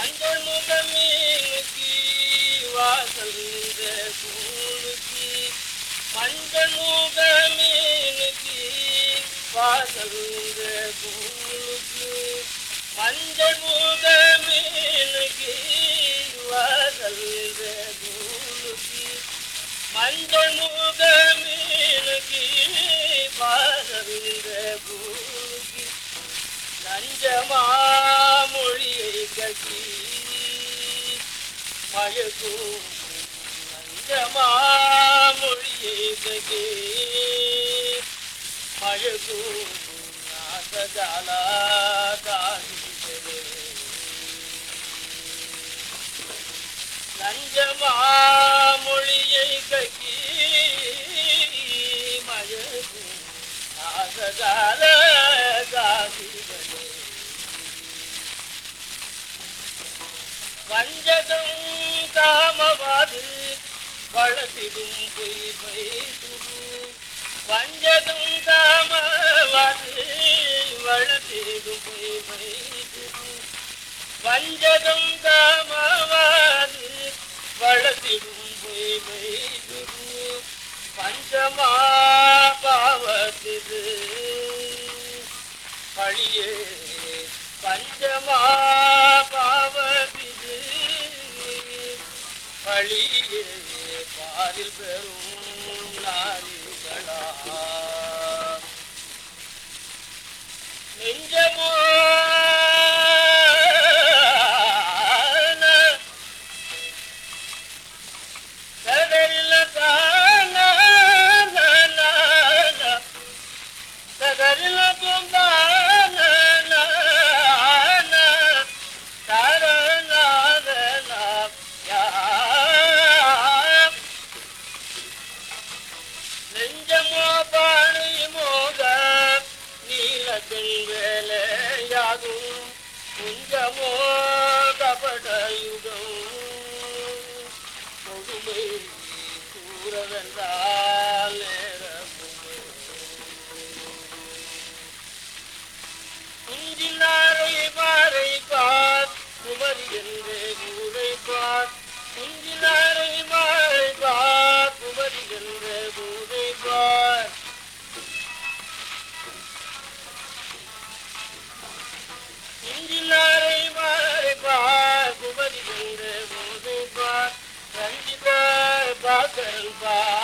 மஞ்சள் முகமீனுக்கு வாசல் நின்ற மஞ்சள் முகமீனுக்கு வாசல் நின்ற மஞ்சள் முகமீனுக்கு வாசல் நின்ற மஞ்சள் மயக்கும் நஞ்சமா மொழியை கட்டி மயக்கும் நாசஜாலா தாண்டிகளே நஞ்சமா மொழியை கட்டி வளர்த்திடும் பொய் வைத்துரு வஞ்சகம் காமவாது வளர்த்திடும் பொய் வைத்துரு வஞ்சகம் காமவாது வளர்த்திடும் பொய் வைத்துரு பஞ்சமா பாவத்திது பழியே பஞ்சமா பாவத்திது பழியே பாரில் பெறும் நாரிகளா நெஞ்சமோ வேலையாகும் குஞ்சமோ கபடயுகம். கொடுமை கூறவென்றார் Super.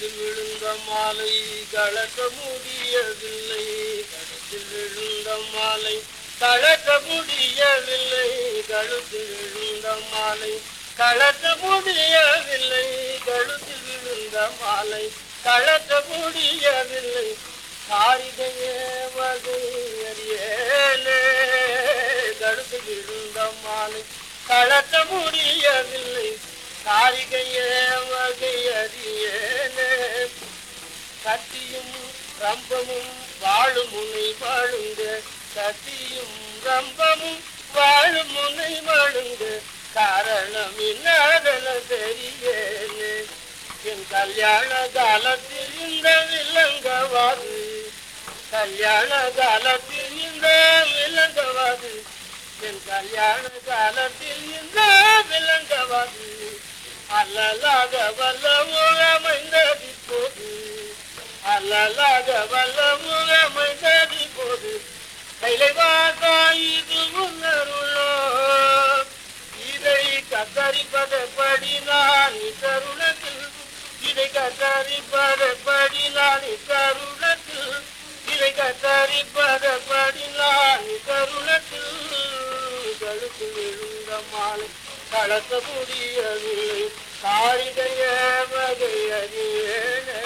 கணத்தில் விழுந்த மாலை கலக்க முடியவில்லை. கணத்தில் விழுந்த மாலை கலக்க முடியவில்லை. கழுத்தில் விழுந்த மாலை கலக்க முடியவில்லை. கழுத்தில் விழுந்த மாலை கலக்க முடியவில்லை. காரிகையேவதை அறியலே கழுத்தில் விழுந்த மாலை கலக்க முடிய வாழும் முனை வாழுங்க. கத்தியும் ரம்பமும் வாழும் முனை வாழுங்க. காரணம் இன்னாதன தெரியேனே. என் கல்யாண காலத்தில் இந்த விலங்கவாது கல்யாண காலத்தில் இந்த விலங்கவாது என் கல்யாண காலத்தில் இந்த விலங்கவாது அல்லலாக வல்ல முகமைந்ததி போது. அல்லலாக வல்ல தலைவாக இது உன்னருளோ இதை கத்தரிப்பதப்படி நான் இத்தருணத்தில் இதை கத்தரிப்பதப்படி நான் இத்தருணத்தில் இதை கத்தரிப்பதப்படி நான் இத்தருணத்தில் கழுத்து விழுந்த மாலை கலக்க முடியவில்லை காரிகைய வகையறியேனே.